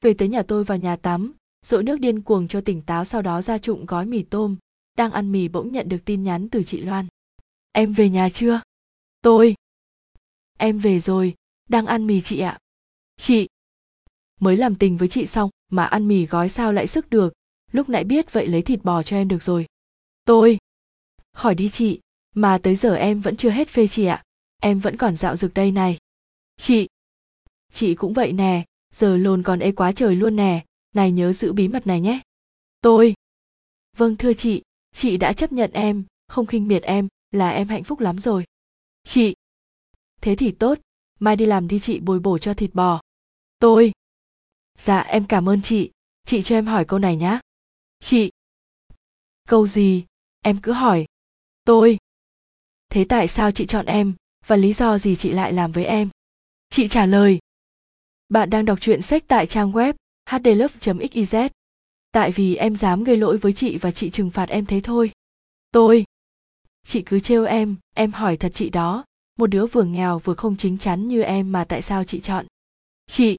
về tới nhà tôi vào nhà tắm dội nước điên cuồng cho tỉnh táo sau đó ra trụng gói mì tôm, đang ăn mì bỗng nhận được tin nhắn từ chị loan. Em về nhà chưa? Tôi. Em về rồi, đang ăn mì chị ạ. Chị. Mới làm tình với chị xong mà ăn mì gói sao lại sức được, lúc nãy biết vậy lấy thịt bò cho em được rồi. Tôi. Khỏi đi chị, mà tới giờ em vẫn chưa hết phê chị ạ, em vẫn còn dạo rực đây này. Chị. Chị cũng vậy nè giờ lồn còn ê quá trời luôn nè. Này nhớ giữ bí mật này nhé. Tôi. Vâng thưa chị. Chị đã chấp nhận em. Không khinh miệt em. Là em hạnh phúc lắm rồi. Chị. Thế thì tốt. Mai đi làm đi chị bồi bổ cho thịt bò. Tôi. Dạ em cảm ơn chị. Chị cho em hỏi câu này nhá. Chị. Câu gì? Em cứ hỏi. Tôi. Thế tại sao chị chọn em? Và lý do gì chị lại làm với em? Chị trả lời bạn đang đọc truyện sách tại trang web hdlove.xyz tại vì em dám gây lỗi với chị và chị trừng phạt em thế thôi. Tôi. Chị cứ trêu em em hỏi thật chị đó. Một đứa vừa nghèo vừa không chính chắn như em mà tại sao chị chọn? Chị.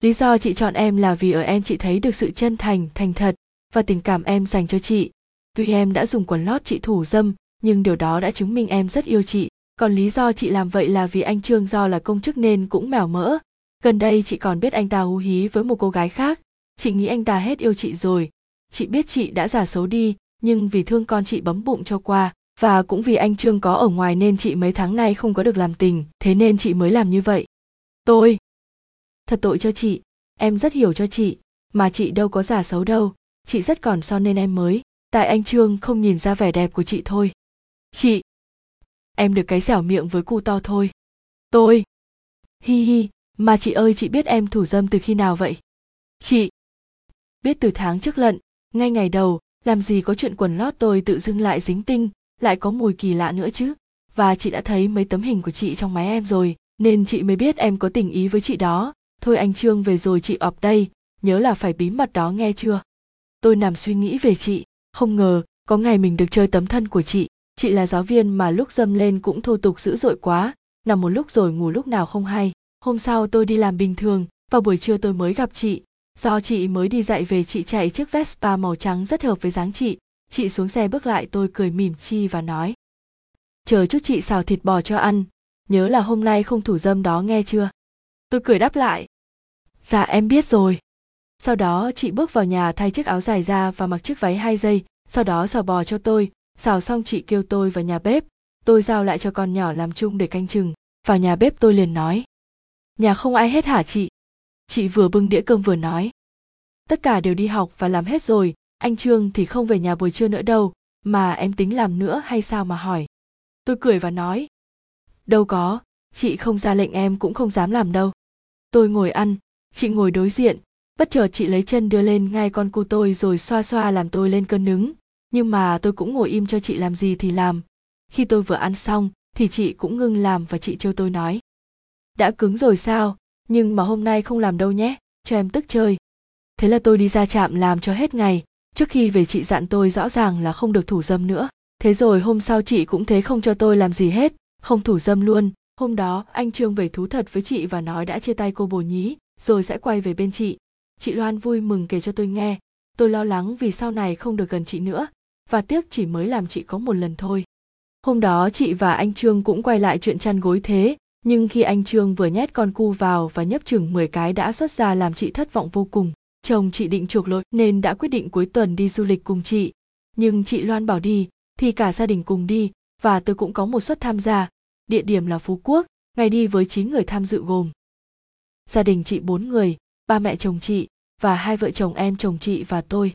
Lý do chị chọn em là vì ở em chị thấy được sự chân thành thành thật và tình cảm em dành cho chị. Tuy em đã dùng quần lót chị thủ dâm, nhưng điều đó đã chứng minh em rất yêu chị. Còn lý do chị làm vậy là vì anh trương do là công chức nên cũng mèo mỡ gần đây chị còn biết anh ta hú hí với một cô gái khác. Chị nghĩ anh ta hết yêu chị rồi. Chị biết chị đã giả xấu đi, nhưng vì thương con chị bấm bụng cho qua, và cũng vì anh trương có ở ngoài nên chị mấy tháng nay không có được làm tình, thế nên chị mới làm như vậy. Tôi. Thật tội cho chị. Em rất hiểu cho chị, mà chị đâu có giả xấu đâu. Chị rất còn son nên em mới. Tại anh trương không nhìn ra vẻ đẹp của chị thôi. Chị. Em được cái dẻo miệng với cu to thôi. Tôi. Hi hi mà chị ơi, chị biết em thủ dâm từ khi nào vậy? Chị biết từ tháng trước lận, ngay ngày đầu, làm gì có chuyện quần lót tôi tự dưng lại dính tinh, lại có mùi kỳ lạ nữa chứ. Và chị đã thấy mấy tấm hình của chị trong máy em rồi, nên chị mới biết em có tình ý với chị đó. Thôi anh trương về rồi chị ọp đây, nhớ là phải bí mật đó nghe chưa? Tôi nằm suy nghĩ về chị, không ngờ có ngày mình được chơi tấm thân của chị. Chị là giáo viên mà lúc dâm lên cũng thô tục dữ dội quá, nằm một lúc rồi ngủ lúc nào không hay hôm sau tôi đi làm bình thường, vào buổi trưa tôi mới gặp chị. Do chị mới đi dạy về, chị chạy chiếc vespa màu trắng rất hợp với dáng chị. Chị xuống xe bước lại, tôi cười mỉm chi và nói. Chờ chút chị xào thịt bò cho ăn. Nhớ là hôm nay không thủ dâm đó nghe chưa? Tôi cười đáp lại. Dạ em biết rồi. Sau đó, chị bước vào nhà thay chiếc áo dài ra và mặc chiếc váy hai giây sau đó xào bò cho tôi. Xào xong chị kêu tôi vào nhà bếp. Tôi giao lại cho con nhỏ làm chung để canh chừng. Vào nhà bếp tôi liền nói nhà không ai hết hả chị? Chị vừa bưng đĩa cơm vừa nói. Tất cả đều đi học và làm hết rồi, anh trương thì không về nhà buổi trưa nữa đâu, mà em tính làm nữa hay sao mà hỏi. Tôi cười và nói. Đâu có, chị không ra lệnh em cũng không dám làm đâu. Tôi ngồi ăn, chị ngồi đối diện, bất chợt chị lấy chân đưa lên ngay con cu tôi rồi xoa xoa làm tôi lên cơn nứng. Nhưng mà tôi cũng ngồi im cho chị làm gì thì làm. Khi tôi vừa ăn xong thì chị cũng ngưng làm và chị trêu tôi nói đã cứng rồi sao? Nhưng mà hôm nay không làm đâu nhé, cho em tức chơi. Thế là tôi đi ra trạm làm cho hết ngày. Trước khi về chị dặn tôi rõ ràng là không được thủ dâm nữa. Thế rồi hôm sau chị cũng thế không cho tôi làm gì hết, không thủ dâm luôn. Hôm đó, anh trương về thú thật với chị và nói đã chia tay cô bồ nhí, rồi sẽ quay về bên chị. Chị loan vui mừng kể cho tôi nghe. Tôi lo lắng vì sau này không được gần chị nữa, và tiếc chỉ mới làm chị có một lần thôi. Hôm đó chị và anh trương cũng quay lại chuyện chăn gối thế nhưng khi anh trương vừa nhét con cu vào và nhấp chừng 10 cái đã xuất ra làm chị thất vọng vô cùng. Chồng chị định chuộc lỗi nên đã quyết định cuối tuần đi du lịch cùng chị. Nhưng chị loan bảo đi, thì cả gia đình cùng đi, và tôi cũng có một suất tham gia. Địa điểm là phú quốc, ngày đi với 9 người tham dự gồm gia đình chị bốn người, ba mẹ chồng chị, và hai vợ chồng em chồng chị và tôi.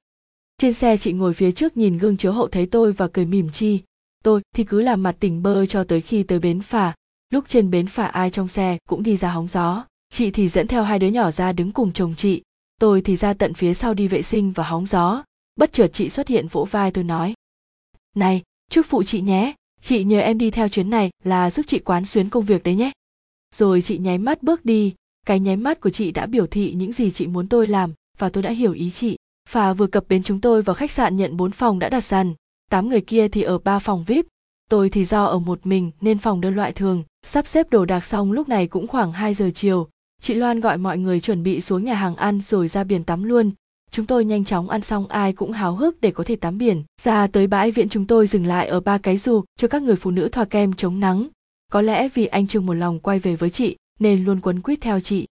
Trên xe chị ngồi phía trước nhìn gương chiếu hậu thấy tôi và cười mỉm chi. Tôi thì cứ làm mặt tỉnh bơ cho tới khi tới bến phà lúc trên bến phà ai trong xe cũng đi ra hóng gió. Chị thì dẫn theo hai đứa nhỏ ra đứng cùng chồng chị. Tôi thì ra tận phía sau đi vệ sinh và hóng gió. Bất chợt chị xuất hiện vỗ vai tôi nói. Này, chúc phụ chị nhé. Chị nhờ em đi theo chuyến này là giúp chị quán xuyến công việc đấy nhé. Rồi chị nháy mắt bước đi. Cái nháy mắt của chị đã biểu thị những gì chị muốn tôi làm và tôi đã hiểu ý chị. Phà vừa cập bến chúng tôi vào khách sạn nhận bốn phòng đã đặt sàn. Tám người kia thì ở ba phòng vip tôi thì do ở một mình nên phòng đơn loại thường. Sắp xếp đồ đạc xong lúc này cũng khoảng 2 giờ chiều. Chị loan gọi mọi người chuẩn bị xuống nhà hàng ăn rồi ra biển tắm luôn. Chúng tôi nhanh chóng ăn xong ai cũng háo hức để có thể tắm biển. Ra tới bãi viện chúng tôi dừng lại ở ba cái dù cho các người phụ nữ thoa kem chống nắng. Có lẽ vì anh trương một lòng quay về với chị nên luôn quấn quýt theo chị.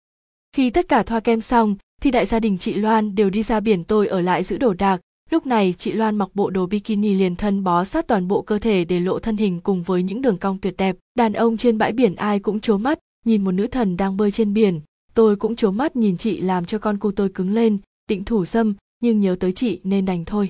Khi tất cả thoa kem xong thì đại gia đình chị loan đều đi ra biển tôi ở lại giữ đồ đạc lúc này, chị loan mặc bộ đồ bikini liền thân bó sát toàn bộ cơ thể để lộ thân hình cùng với những đường cong tuyệt đẹp. Đàn ông trên bãi biển ai cũng trố mắt, nhìn một nữ thần đang bơi trên biển. Tôi cũng trố mắt nhìn chị làm cho con cu tôi cứng lên định thủ dâm, nhưng nhớ tới chị nên đành thôi.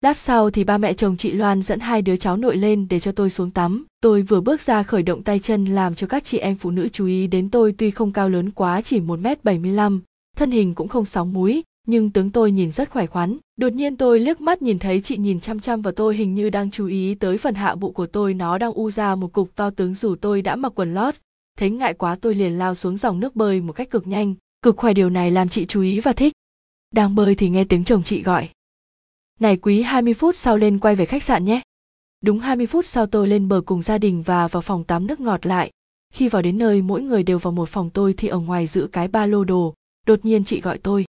Lát sau thì ba mẹ chồng chị loan dẫn hai đứa cháu nội lên để cho tôi xuống tắm. Tôi vừa bước ra khởi động tay chân làm cho các chị em phụ nữ chú ý đến tôi tuy không cao lớn quá chỉ một m bảy mươi lăm, thân hình cũng không sóng múi nhưng tướng tôi nhìn rất khỏe khoắn. Đột nhiên tôi liếc mắt nhìn thấy chị nhìn chăm chăm vào tôi hình như đang chú ý tới phần hạ bụ của tôi. Nó đang u ra một cục to tướng dù tôi đã mặc quần lót. Thấy ngại quá tôi liền lao xuống dòng nước bơi một cách cực nhanh. Cực khỏe điều này làm chị chú ý và thích. Đang bơi thì nghe tiếng chồng chị gọi. Này quý 20 phút sau lên quay về khách sạn nhé. Đúng 20 phút sau tôi lên bờ cùng gia đình và vào phòng tắm nước ngọt lại. Khi vào đến nơi, mỗi người đều vào một phòng tôi thì ở ngoài giữ cái ba lô đồ. Đột nhiên chị gọi tôi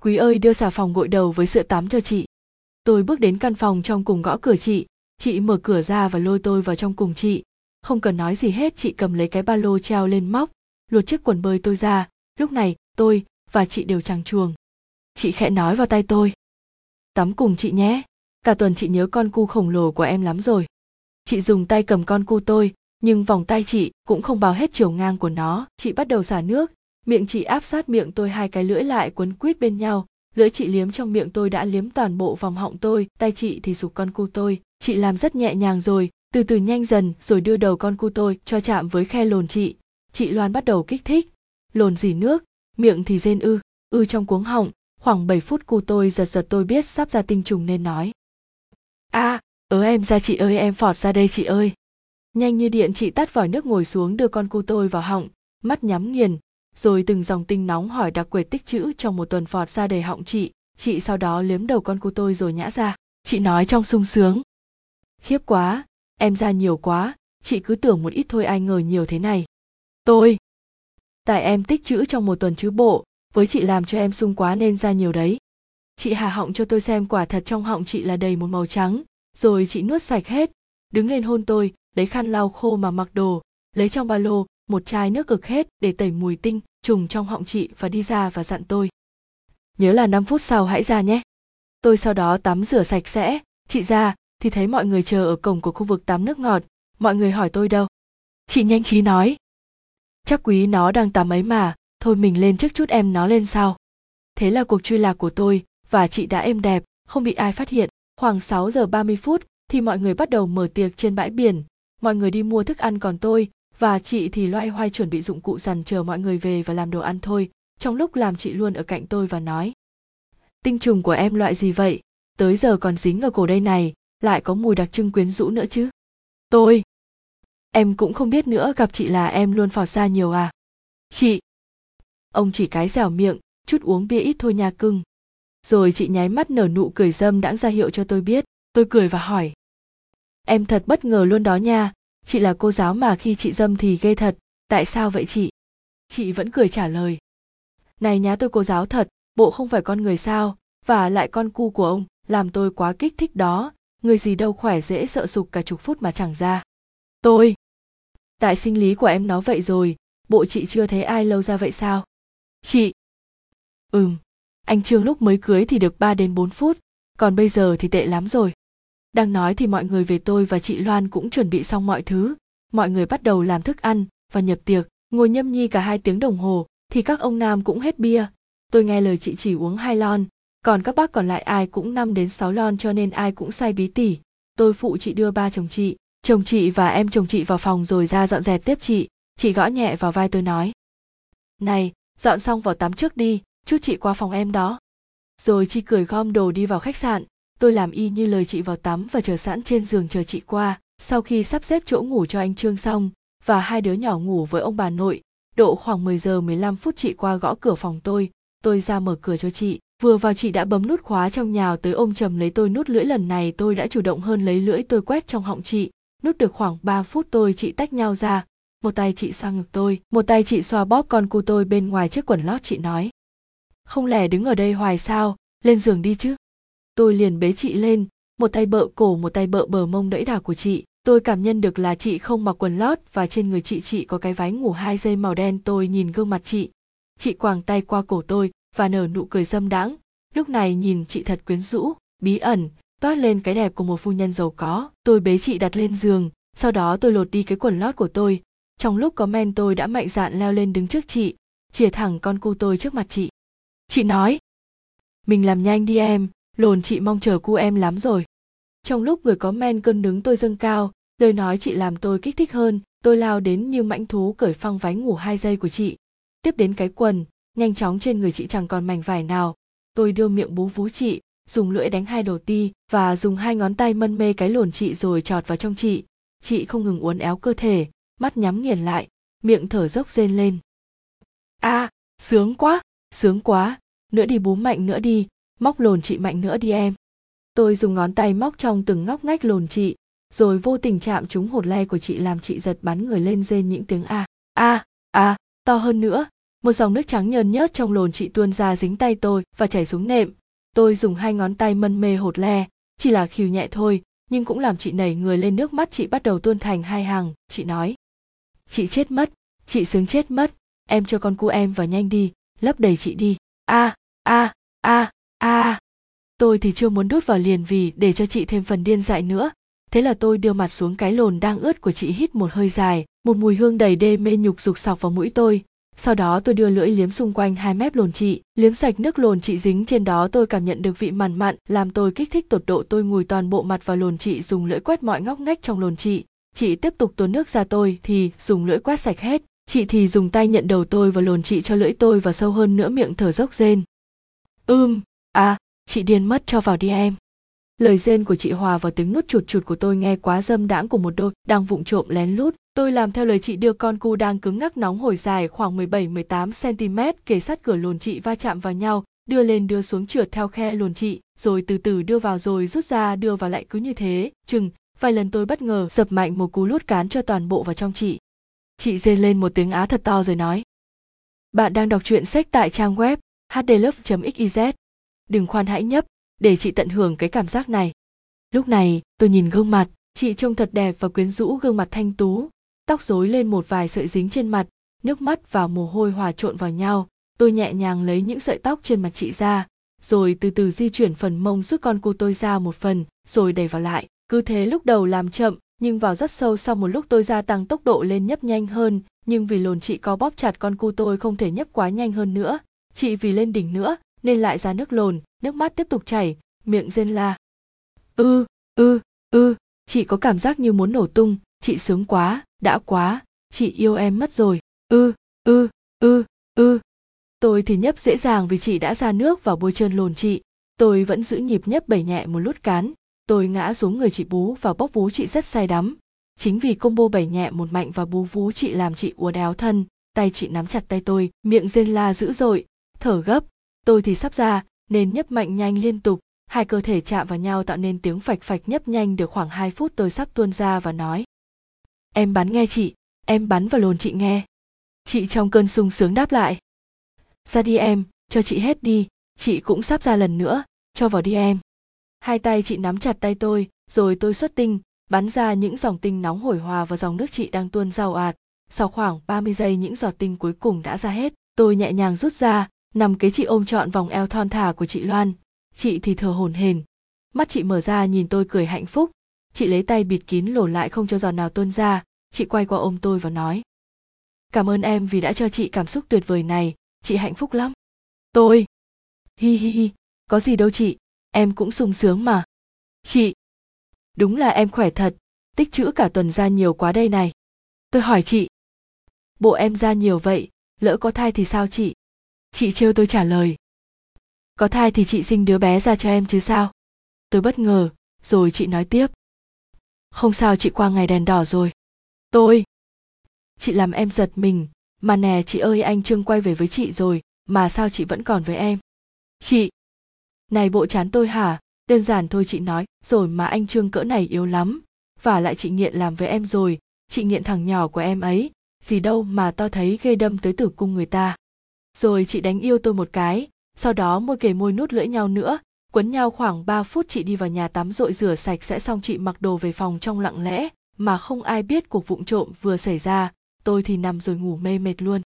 quý ơi, đưa xà phòng gội đầu với sữa tắm cho chị. Tôi bước đến căn phòng trong cùng gõ cửa chị. Chị mở cửa ra và lôi tôi vào trong cùng chị. Không cần nói gì hết, chị cầm lấy cái ba lô treo lên móc luột chiếc quần bơi tôi ra. Lúc này, tôi và chị đều tràng chuồng. Chị khẽ nói vào tay tôi. Tắm cùng chị nhé. Cả tuần chị nhớ con cu khổng lồ của em lắm rồi. Chị dùng tay cầm con cu tôi, nhưng vòng tay chị cũng không bao hết chiều ngang của nó. Chị bắt đầu xả nước miệng chị áp sát miệng tôi hai cái lưỡi lại quấn quýt bên nhau. Lưỡi chị liếm trong miệng tôi đã liếm toàn bộ vòng họng tôi tay chị thì sụp con cu tôi. Chị làm rất nhẹ nhàng rồi từ từ nhanh dần rồi đưa đầu con cu tôi cho chạm với khe lồn chị. Chị loan bắt đầu kích thích. Lồn dỉ nước miệng thì rên ư ư trong cuống họng. Khoảng 7 phút cu tôi giật giật tôi biết sắp ra tinh trùng nên nói. A à, ớ em ra chị ơi em phọt ra đây chị ơi. Nhanh như điện chị tắt vòi nước ngồi xuống đưa con cu tôi vào họng. Mắt nhắm nghiền rồi từng dòng tinh nóng hỏi đặc quệt tích chữ trong một tuần phọt ra đầy họng chị. Chị sau đó liếm đầu con cu tôi rồi nhã ra. Chị nói trong sung sướng. Khiếp quá, em ra nhiều quá, chị cứ tưởng một ít thôi ai ngờ nhiều thế này. Tôi. Tại em tích chữ trong một tuần chứ bộ, với chị làm cho em sung quá nên ra nhiều đấy. Chị hà họng cho tôi xem quả thật trong họng chị là đầy một màu trắng, rồi chị nuốt sạch hết. Đứng lên hôn tôi, lấy khăn lau khô mà mặc đồ, lấy trong ba lô một chai nước cực hết để tẩy mùi tinh, trùng trong họng chị và đi ra và dặn tôi. Nhớ là 5 phút sau hãy ra nhé. Tôi sau đó tắm rửa sạch sẽ. Chị ra, thì thấy mọi người chờ ở cổng của khu vực tắm nước ngọt. Mọi người hỏi tôi đâu? Chị nhanh trí nói. Chắc quý nó đang tắm ấy mà. Thôi mình lên trước chút em nó lên sau. Thế là cuộc truy lạc của tôi và chị đã êm đẹp, không bị ai phát hiện. Khoảng 6 giờ 30 phút thì mọi người bắt đầu mở tiệc trên bãi biển. Mọi người đi mua thức ăn còn tôi và chị thì loay hoay chuẩn bị dụng cụ dằn chờ mọi người về và làm đồ ăn thôi, trong lúc làm chị luôn ở cạnh tôi và nói. Tinh trùng của em loại gì vậy? Tới giờ còn dính ở cổ đây này, lại có mùi đặc trưng quyến rũ nữa chứ. Tôi. Em cũng không biết nữa, gặp chị là em luôn phò xa nhiều à? Chị. Ông chỉ cái dẻo miệng, chút uống bia ít thôi nha cưng. Rồi chị nháy mắt nở nụ cười dâm đãng ra hiệu cho tôi biết, tôi cười và hỏi. Em thật bất ngờ luôn đó nha chị là cô giáo mà khi chị dâm thì ghê thật. Tại sao vậy chị? Chị vẫn cười trả lời. Này nhá tôi cô giáo thật, bộ không phải con người sao, và lại con cu của ông, làm tôi quá kích thích đó. Người gì đâu khỏe dễ sợ sục cả chục phút mà chẳng ra. Tôi. Tại sinh lý của em nó vậy rồi, bộ chị chưa thấy ai lâu ra vậy sao? Chị. Ừm, anh trương lúc mới cưới thì được 3 đến 4 phút, còn bây giờ thì tệ lắm rồi đang nói thì mọi người về tôi và chị loan cũng chuẩn bị xong mọi thứ mọi người bắt đầu làm thức ăn và nhập tiệc ngồi nhâm nhi cả hai tiếng đồng hồ thì các ông nam cũng hết bia tôi nghe lời chị chỉ uống hai lon còn các bác còn lại ai cũng 5 đến 6 lon cho nên ai cũng say bí tỉ. Tôi phụ chị đưa ba chồng chị, chồng chị và em chồng chị vào phòng rồi ra dọn dẹp tiếp chị, chị gõ nhẹ vào vai tôi nói. Này, dọn xong vào tắm trước đi, chút chị qua phòng em đó. Rồi chị cười gom đồ đi vào khách sạn, tôi làm y như lời chị vào tắm và chờ sẵn trên giường chờ chị qua. Sau khi sắp xếp chỗ ngủ cho anh Trương xong, và hai đứa nhỏ ngủ với ông bà nội, độ khoảng 10 giờ 15 phút chị qua gõ cửa phòng tôi, tôi ra mở cửa cho chị. Vừa vào chị đã bấm nút khóa trong nhào tới ôm chầm lấy tôi nút lưỡi lần này tôi đã chủ động hơn lấy lưỡi tôi quét trong họng chị. Nút được khoảng 3 phút tôi chị tách nhau ra. Một tay chị xoa ngực tôi một tay chị xoa bóp con cu tôi bên ngoài chiếc quần lót chị nói. Không lẽ đứng ở đây hoài sao? Lên giường đi chứ tôi liền bế chị lên, một tay bợ cổ, một tay bợ bờ mông đẫy đà của chị. Tôi cảm nhận được là chị không mặc quần lót và trên người chị chị có cái váy ngủ hai dây màu đen. Tôi nhìn gương mặt chị. Chị quàng tay qua cổ tôi và nở nụ cười dâm đãng. Lúc này nhìn chị thật quyến rũ, bí ẩn, toát lên cái đẹp của một phu nhân giàu có. Tôi bế chị đặt lên giường, sau đó tôi lột đi cái quần lót của tôi. Trong lúc có men tôi đã mạnh dạn leo lên đứng trước chị, chìa thẳng con cu tôi trước mặt chị. Chị nói, mình làm nhanh đi em lồn chị mong chờ cu em lắm rồi. Trong lúc người có men cơn đứng tôi dâng cao lời nói chị làm tôi kích thích hơn tôi lao đến như mãnh thú cởi phăng váy ngủ hai giây của chị. Tiếp đến cái quần nhanh chóng trên người chị chẳng còn mảnh vải nào. Tôi đưa miệng bú vú chị dùng lưỡi đánh hai đầu ti và dùng hai ngón tay mân mê cái lồn chị rồi trọt vào trong chị. Chị không ngừng uốn éo cơ thể mắt nhắm nghiền lại miệng thở dốc rên lên. A à, sướng quá sướng quá nữa đi bú mạnh nữa đi móc lồn chị mạnh nữa đi em. Tôi dùng ngón tay móc trong từng ngóc ngách lồn chị, rồi vô tình chạm trúng hột le của chị làm chị giật bắn người lên rên những tiếng a. A a, to hơn nữa. Một dòng nước trắng nhơn nhớt trong lồn chị tuôn ra dính tay tôi và chảy xuống nệm. Tôi dùng hai ngón tay mân mê hột le, chỉ là khìu nhẹ thôi, nhưng cũng làm chị nảy người lên nước mắt chị bắt đầu tuôn thành hai hàng, chị nói. Chị chết mất, chị sướng chết mất, em cho con cu em vào nhanh đi, lấp đầy chị đi. A a a a tôi thì chưa muốn đút vào liền vì để cho chị thêm phần điên dại nữa. Thế là tôi đưa mặt xuống cái lồn đang ướt của chị hít một hơi dài, một mùi hương đầy đê mê nhục rục sọc vào mũi tôi. Sau đó tôi đưa lưỡi liếm xung quanh hai mép lồn chị, liếm sạch nước lồn chị dính trên đó tôi cảm nhận được vị mặn mặn, làm tôi kích thích tột độ tôi ngùi toàn bộ mặt vào lồn chị dùng lưỡi quét mọi ngóc ngách trong lồn chị. Chị tiếp tục tuôn nước ra tôi thì dùng lưỡi quét sạch hết. Chị thì dùng tay nhận đầu tôi và lồn chị cho lưỡi tôi vào sâu hơn nữa miệng thở dốc rên. Ưm à chị điên mất cho vào đi em. Lời rên của chị hòa vào tiếng nút chuột chuột của tôi nghe quá dâm đãng của một đôi đang vụng trộm lén lút. Tôi làm theo lời chị đưa con cu đang cứng ngắc nóng hổi dài khoảng 17-18 cm kề sát cửa lồn chị va chạm vào nhau, đưa lên đưa xuống trượt theo khe lồn chị, rồi từ từ đưa vào rồi rút ra đưa vào lại cứ như thế. Chừng, vài lần tôi bất ngờ dập mạnh một cú lút cán cho toàn bộ vào trong chị. Chị rên lên một tiếng á thật to rồi nói. Bạn đang đọc truyện sách tại trang web hdlove xyz đừng khoan hãy nhấp, để chị tận hưởng cái cảm giác này. Lúc này, tôi nhìn gương mặt, chị trông thật đẹp và quyến rũ gương mặt thanh tú. Tóc rối lên một vài sợi dính trên mặt, nước mắt và mồ hôi hòa trộn vào nhau. Tôi nhẹ nhàng lấy những sợi tóc trên mặt chị ra, rồi từ từ di chuyển phần mông rút con cu tôi ra một phần, rồi đẩy vào lại. Cứ thế lúc đầu làm chậm, nhưng vào rất sâu sau một lúc tôi gia tăng tốc độ lên nhấp nhanh hơn. Nhưng vì lồn chị có bóp chặt con cu tôi không thể nhấp quá nhanh hơn nữa, chị vì lên đỉnh nữa nên lại ra nước lồn, nước mắt tiếp tục chảy, miệng rên la. Ư ư ư, chị có cảm giác như muốn nổ tung, chị sướng quá, đã quá, chị yêu em mất rồi. Ư ư ư ư. Tôi thì nhấp dễ dàng vì chị đã ra nước và bôi trơn lồn chị. Tôi vẫn giữ nhịp nhấp bẩy nhẹ một lút cán. Tôi ngã xuống người chị bú và bóp vú chị rất say đắm. Chính vì combo bẩy nhẹ một mạnh và bú vú chị làm chị uốn đéo thân, tay chị nắm chặt tay tôi, miệng rên la dữ dội. Thở gấp tôi thì sắp ra, nên nhấp mạnh nhanh liên tục. Hai cơ thể chạm vào nhau tạo nên tiếng phạch phạch nhấp nhanh được khoảng 2 phút tôi sắp tuôn ra và nói. Em bắn nghe chị, em bắn vào lồn chị nghe. Chị trong cơn sung sướng đáp lại. Ra đi em, cho chị hết đi, chị cũng sắp ra lần nữa, cho vào đi em. Hai tay chị nắm chặt tay tôi, rồi tôi xuất tinh, bắn ra những dòng tinh nóng hổi hòa vào dòng nước chị đang tuôn giàu ạt. Sau khoảng 30 giây những giọt tinh cuối cùng đã ra hết, tôi nhẹ nhàng rút ra nằm kế chị ôm trọn vòng eo thon thả của chị loan. Chị thì thở hổn hển. Mắt chị mở ra nhìn tôi cười hạnh phúc. Chị lấy tay bịt kín lổ lại không cho giọt nào tuôn ra. Chị quay qua ôm tôi và nói. Cảm ơn em vì đã cho chị cảm xúc tuyệt vời này. Chị hạnh phúc lắm. Tôi. Hi hi hi. Có gì đâu chị. Em cũng sung sướng mà. Chị. Đúng là em khỏe thật. Tích chữ cả tuần ra nhiều quá đây này. Tôi hỏi chị. Bộ em ra nhiều vậy, lỡ có thai thì sao chị? Chị trêu tôi trả lời. Có thai thì chị sinh đứa bé ra cho em chứ sao? Tôi bất ngờ, rồi chị nói tiếp. Không sao, chị qua ngày đèn đỏ rồi. Tôi! Chị làm em giật mình. Mà nè, chị ơi, anh trương quay về với chị rồi. Mà sao chị vẫn còn với em? Chị! Này bộ chán tôi hả? Đơn giản thôi, chị nói. Rồi mà anh trương cỡ này yếu lắm. Và lại chị nghiện làm với em rồi. Chị nghiện thằng nhỏ của em ấy. Gì đâu mà to thấy ghê đâm tới tử cung người ta rồi chị đánh yêu tôi một cái, sau đó môi kề môi nút lưỡi nhau nữa, quấn nhau khoảng 3 phút chị đi vào nhà tắm rội rửa sạch sẽ xong chị mặc đồ về phòng trong lặng lẽ, mà không ai biết cuộc vụng trộm vừa xảy ra, tôi thì nằm rồi ngủ mê mệt luôn.